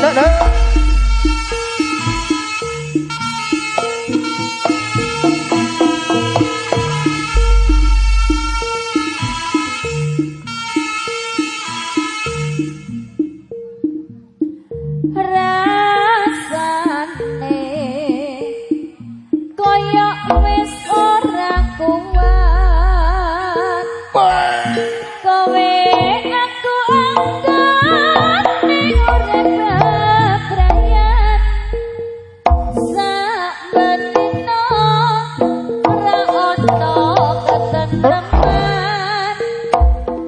来来。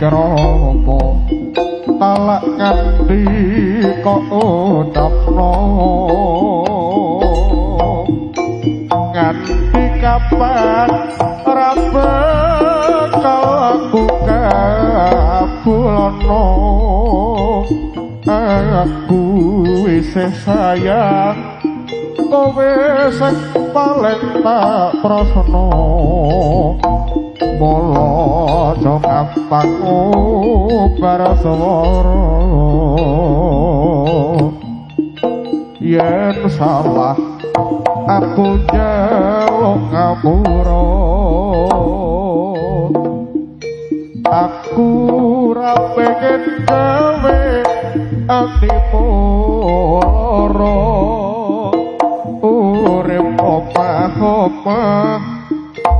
kromo talak kati kok utapno nganti kapan rabe kalaku kabulno aku isih sayang kowe sing paling tak prasno. kumpulo cokapan upar swara. Yen salah aku njaluk ngapura. Aku ra pengen gawe ati poro. Urip opah opah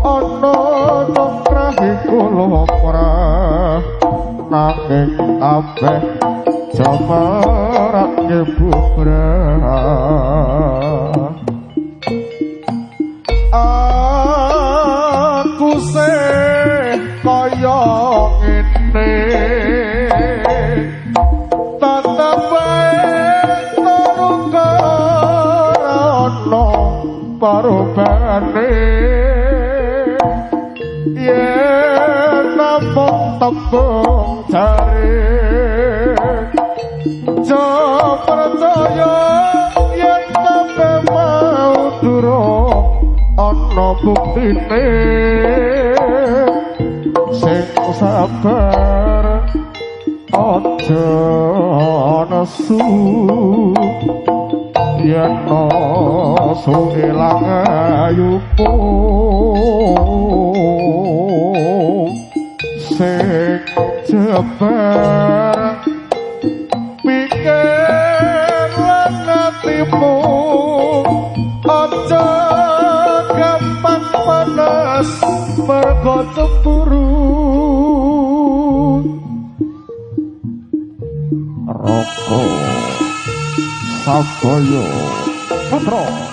ana nang kula pra nate ape coba rak nyebura aku se kaya ngene Yeah. tepung tepung jari Jepercaya yang kape mau duro ana bukti Sing sabar ojo nesu yen nesu ilang ayu pun sik cepet pikir lan atimu aja gampang panas mergo cemburu rokok sabaya petrol